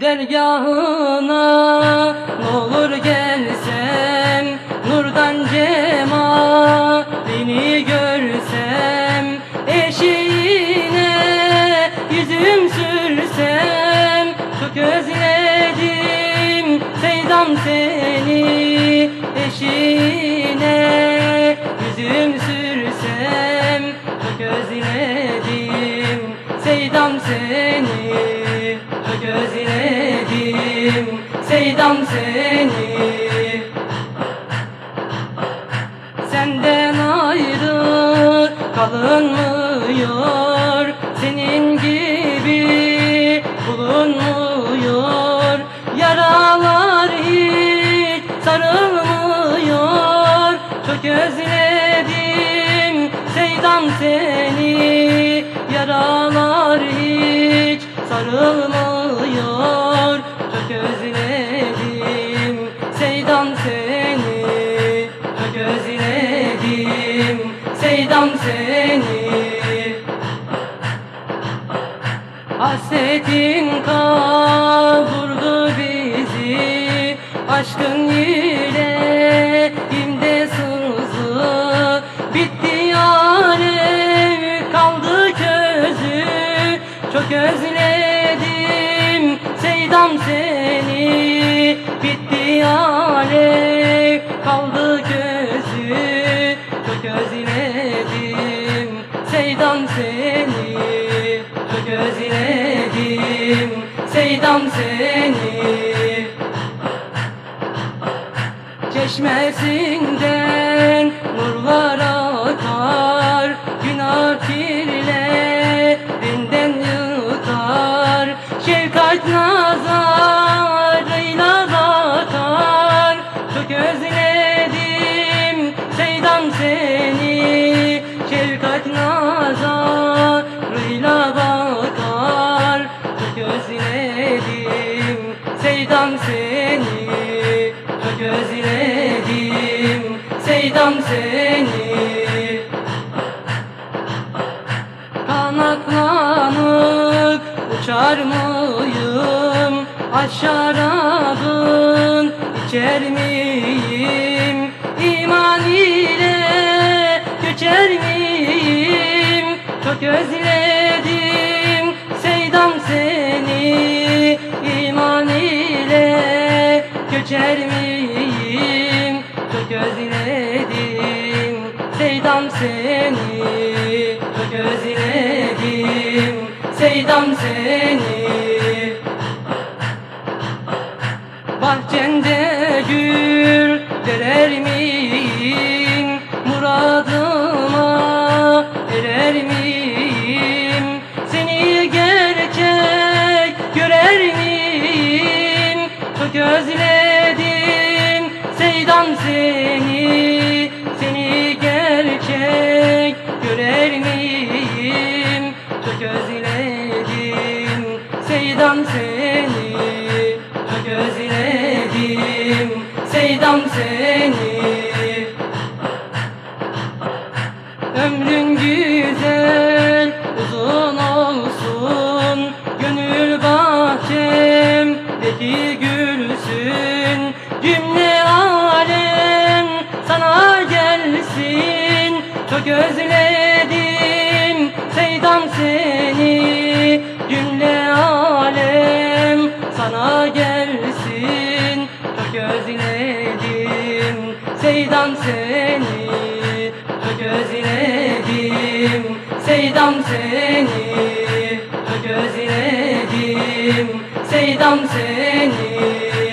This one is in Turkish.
dergahına Ne olur gelsem nurdan cemalini görsem Eşiğine yüzüm sürsem Çok özledim Seydam seni Eşiğine yüzüm sürsem Çok özledim Seydam seni Çok özledim Seydam seni. Senden ayrı kalınmıyor Senin gibi bulunmuyor. Yaralar hiç sarılmıyor Çok özledim Seydam seni. Yaralar hiç sarılmıyor seni. Hasretin kavurdu bizi. Aşkın yüreğimde sızı Bitti alem kaldı közü Çok özledim Seydam seni Seydam seni. Çeşmesinden nurlar akar Günah kirlerinden yıkar. Şefkat nazarıyla bakar Çok özledim Seydam seni. Şefkat nazarıyla özledim Seydam seni Çok özledim Seydam seni. Kanatlanıp uçar mıyım Aç içer miyim? İman ile göçer miyim? Çok özledim göçer miyim? Çok özledim Seydam seni. Çok özledim Seydam seni. Bahçende gül verer miyim? Muradıma erer miyim? Seni gerçek görer miyim? Çok özledim Seydam seni Seni gerçek görer miyim? Çok özledim Seydam seni. Çok özledim Seydam seni. Ömrün güzel uzun olsun. Gönül bahçemdeki gülsün gelsin Çok özledim Seydam seni Cümle alem sana gelsin. Çok özledim Seydam seni Çok özledim Seydam seni Çok özledim Seydam seni